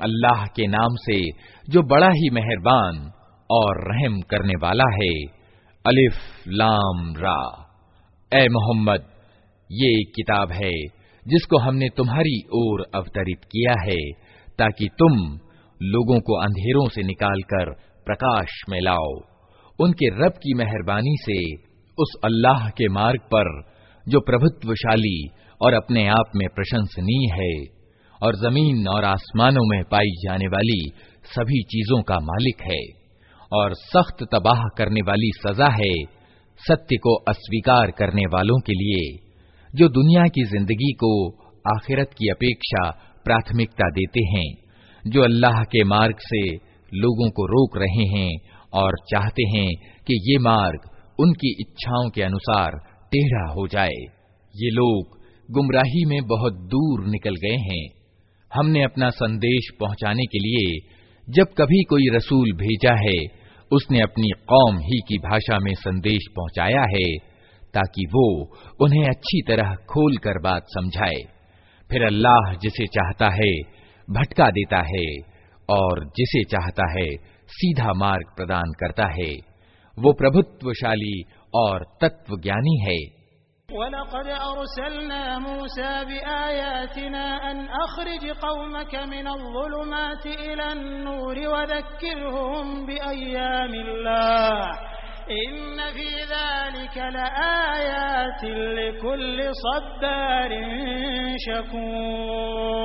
अल्लाह के नाम से जो बड़ा ही मेहरबान और रहम करने वाला है अलिफ लाम रा ए मोहम्मद ये एक किताब है जिसको हमने तुम्हारी ओर अवतरित किया है ताकि तुम लोगों को अंधेरों से निकालकर प्रकाश में लाओ उनके रब की मेहरबानी से उस अल्लाह के मार्ग पर, जो प्रभुत्वशाली और अपने आप में प्रशंसनीय है, और ज़मीन और आसमानों में पाई जाने वाली सभी चीज़ों का मालिक है, और सख्त तबाह करने वाली सजा है, सत्य को अस्वीकार करने वालों के लिए, जो दुनिया की ज़िंदगी को आखिरत की अपेक्षा प्राथमिकता देते हैं, जो अल्लाह के मार्ग से लोगों को रोक रहे हैं और चाहते हैं कि ये मार्ग उनकी इच्छाओं के अनुसार टेढ़ा हो जाए। ये लोग गुमराही में बहुत दूर निकल गए हैं। हमने अपना संदेश पहुँचाने के लिए जब कभी कोई रसूल भेजा है, उसने अपनी कौम ही की भाषा में संदेश पहुँचाया है, ताकि वो उन्हें अच्छी तरह खोल कर बात समझाए। फिर अल्लाह जिसे चाहता है, भटका देता है और जिसे चाहता है सीधा मार्ग प्रदान करता है वो प्रभुत्वशाली और तत्वज्ञानी है वलक़द अरसलना मूसा बिआयातिना अन अखरिज कौमक मिनल ज़ुलुमाति इलन नूर वज़क्किरहुम बिअय्यामिल्लाह इन्न फी ज़ालिक लआयात लिकुल्लि सब्बारिन शकूर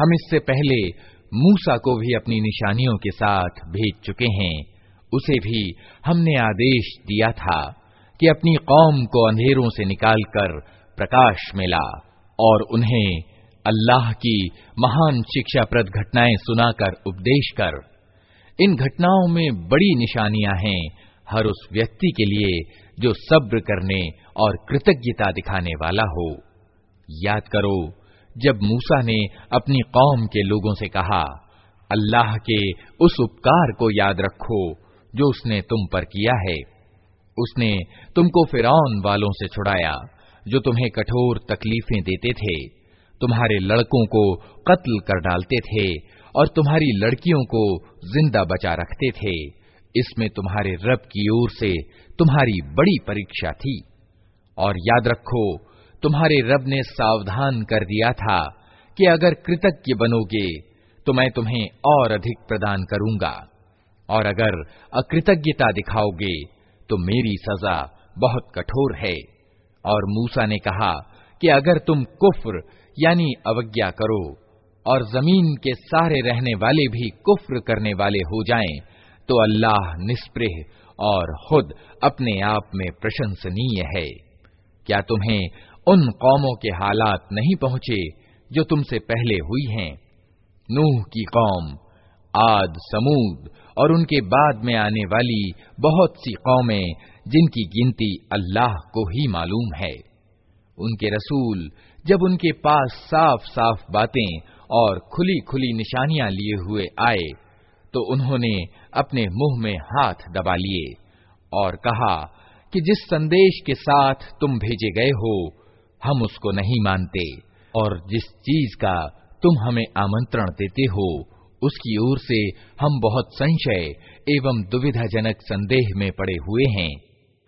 हम इससे पहले मूसा को भी अपनी निशानियों के साथ भेज चुके हैं उसे भी हमने आदेश दिया था कि अपनी कौम को अंधेरों से निकालकर प्रकाश मिला और उन्हें अल्लाह की महान शिक्षाप्रद घटनाएँ सुनाकर उपदेश कर। इन घटनाओं में बड़ी निशानियाँ हैं हर उस व्यक्ति के लिए जो सब्र करने और कृतज्ञता दिखाने वाला हो। याद करो, जब मूसा ने अपनी कौम के लोगों से कहा, अल्लाह के उस उपकार को याद रखो जो उसने तुम पर किया है। उसने तुमको फिरौन वालों से छुड़ाया। जो तुम्हें कठोर तकलीफें देते थे, तुम्हारे लड़कों को कत्ल कर डालते थे और तुम्हारी लड़कियों को ज़िंदा बचा रखते थे। इसमें तुम्हारे रब की ओर से तुम्हारी बड़ी परीक्षा थी। और याद रखो, तुम्हारे रब ने सावधान कर दिया था कि अगर कृतज्ञ बनोगे तो मैं तुम्हें और अधिक प्रदान करूँगा। और अगर अकृतज्ञता दिखाओगे तो मेरी सजा बहुत कठोर है। और मूसा ने कहा कि अगर तुम कुफ्र यानी अवज्ञा करो और ज़मीन के सारे रहने वाले भी कुफ्र करने वाले हो जाएँ, तो अल्लाह निष्प्रह और खुद अपने आप में प्रशंसनीय है। क्या तुम्हें उन कौमों के हालात नहीं पहुँचे जो तुमसे पहले हुई हैं? नूह की कौम आद समूद और उनके बाद में आने वाली बहुत सी कौमें जिनकी गिनती अल्लाह को ही मालूम है। उनके रसूल जब उनके पास साफ़ साफ़ बातें और खुली खुली निशानियाँ लिए हुए आए तो उन्होंने अपने मुँह में हाथ दबा लिए और कहा कि जिस संदेश के साथ तुम भेजे गए हो, हम उसको नहीं मानते और जिस चीज़ का तुम हमें आमंत्रण देते हो, उसकी ओर से हम बहुत संशय एवं दुविधाजनक संदेह में पड़े हुए हैं।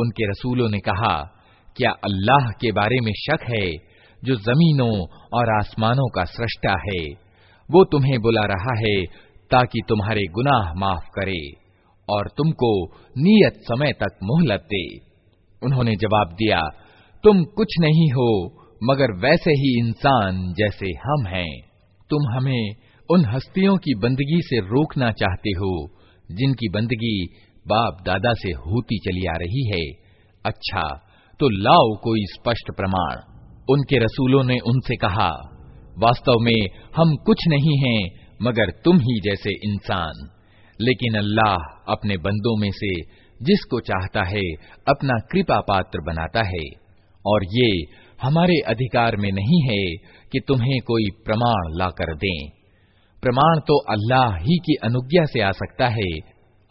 उनके रसूलों ने कहा क्या अल्लाह के बारे में शक है जो जमीनों और आसमानों का सृष्टा है, वो तुम्हें बुला रहा है ताकि तुम्हारे गुनाह माफ़ करे और तुमको नियत समय तक मोहलत दे। उन्होंने जवाब दिया, तुम कुछ नहीं हो, मगर वैसे ही इंसान जैसे हम हैं। तुम हमें उन हस्तियों की बंदगी से रोकना चाहते हो, जिनकी बंदगी बाप दादा से होती चली आ रही है। अच्छा तो लाओ कोई स्पष्ट प्रमाण। उनके रसूलों ने उनसे कहा, वास्तव में हम कुछ नहीं हैं, मगर तुम ही जैसे इंसान। लेकिन अल्लाह अपने बंदों में से जिसको चाहता है, अपना कृपा पात्र बनाता है। और ये हमारे अधिकार में नहीं है कि तुम्हें कोई प्रमाण लाकर दें। प्रमाण तो अल्लाह ही की अनुज्ञा से आ सकता है,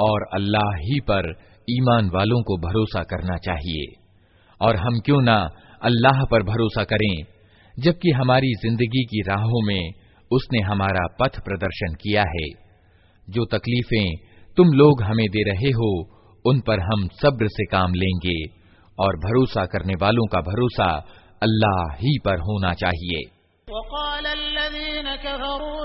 और अल्लाह ही पर ईमान वालों को भरोसा करना चाहिए। और हम क्यों ना अल्लाह पर भरोसा करें जबकि हमारी जिंदगी की राहों में उसने हमारा पथ प्रदर्शन किया है जो तकलीफें तुम लोग हमें दे रहे हो उन पर हम सब्र से काम लेंगे और भरोसा करने वालों का भरोसा अल्लाह ही पर होना चाहिए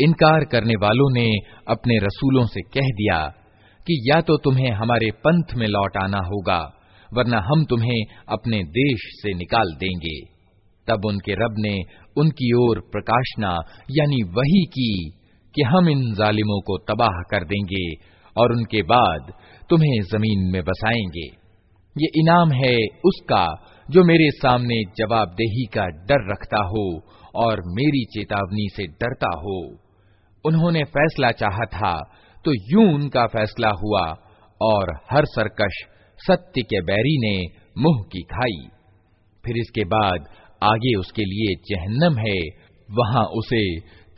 इनकार करने वालों ने अपने रसूलों से कह दिया कि या तो तुम्हें हमारे पंथ में लौट आना होगा, वरना हम तुम्हें अपने देश से निकाल देंगे। तब उनके रब ने उनकी ओर प्रकाशना, यानी वही की कि हम इन जालिमों को तबाह कर देंगे और उनके बाद तुम्हें ज़मीन में बसाएँगे। ये इनाम है उसका जो मेरे सामने जवाबदेही का डर रखता हो और मेरी चेतावनी से डरता हो। उन्होंने फैसला चाहा था तो यूँ उनका फैसला हुआ और हर सरकश सत्य के बैरी ने मुँह की खाई। फिर इसके बाद आगे उसके लिए जहन्नम है, वहाँ उसे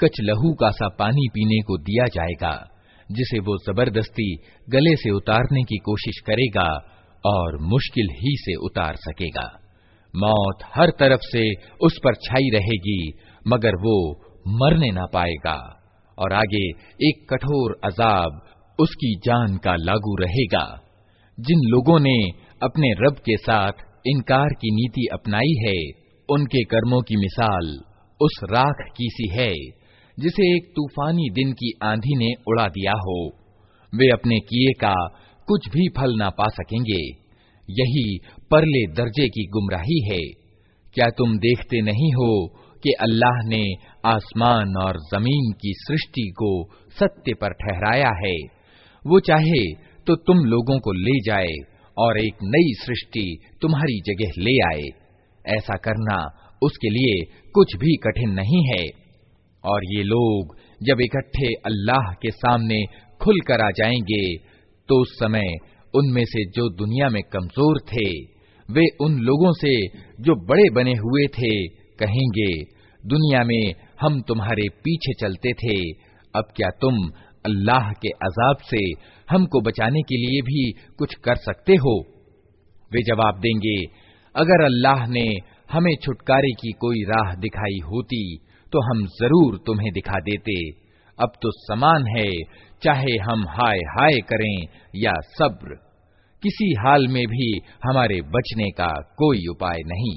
कच लहू का सा पानी पीने को दिया जाएगा, जिसे वो ज़बरदस्ती गले से उतारने की कोशिश करेगा और मुश्किल ही से उतार सकेगा। मौत हर तरफ़ से उस पर छाई रहेगी, मगर वो मरने ना पाएगा। और आगे एक कठोर अजाब उसकी जान का लागू रहेगा। जिन लोगों ने अपने रब के साथ इनकार की नीति अपनाई है, उनके कर्मों की मिसाल उस राख की सी है, जिसे एक तूफानी दिन की आंधी ने उड़ा दिया हो। वे अपने किए का कुछ भी फल ना पा सकेंगे। यही परले दर्जे की गुमराही है। क्या तुम देखते नहीं हो कि अल्लाह ने आसमान और ज़मीन की सृष्टि को सत्य पर ठहराया है। वो चाहे तो तुम लोगों को ले जाए और एक नई सृष्टि तुम्हारी जगह ले आए। ऐसा करना उसके लिए कुछ भी कठिन नहीं है। और ये लोग जब इकट्ठे अल्लाह के सामने खुलकर आ जाएँगे तो उस समय उनमें से जो दुनिया में कमज़ोर थे, वे उन लोगों से जो बड़े बने हुए थे, कहेंगे दुनिया में हम तुम्हारे पीछे चलते थे। अब क्या तुम अल्लाह के अजाब से हमको बचाने के लिए भी कुछ कर सकते हो? वे जवाब देंगे, अगर अल्लाह ने हमें छुटकारे की कोई राह दिखाई होती तो हम ज़रूर तुम्हें दिखा देते। अब तो समान है, चाहे हम हाय हाय करें या सब्र। किसी हाल में भी हमारे बचने का कोई उपाय नहीं।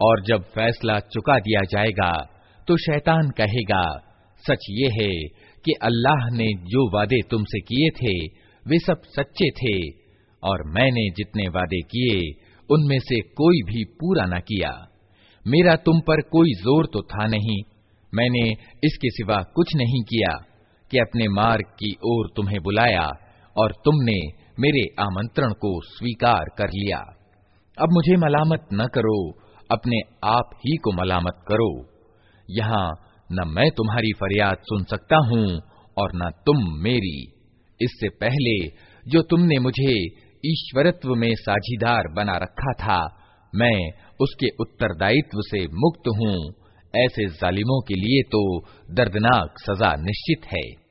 और जब फैसला चुका दिया जाएगा तो शैतान कहेगा सच ये है कि अल्लाह ने जो वादे तुमसे किए थे वे सब सच्चे थे और मैंने जितने वादे किए, उनमें से कोई भी पूरा न किया। मेरा तुम पर कोई ज़ोर तो था नहीं। मैंने इसके सिवा कुछ नहीं किया कि अपने मार्ग की ओर तुम्हें बुलाया और तुमने मेरे आमंत्रण को स्वीकार कर लिया। अब मुझे मलामत न करो, अपने आप ही को मलामत करो। यहाँ न मैं तुम्हारी फरियाद सुन सकता हूँ और न तुम मेरी। इससे पहले जो तुमने मुझे ईश्वरत्व में साझीदार बना रखा था। मैं उसके उत्तरदायित्व से मुक्त हूँ। ऐसे जालिमों के लिए तो दर्दनाक सजा निश्चित है।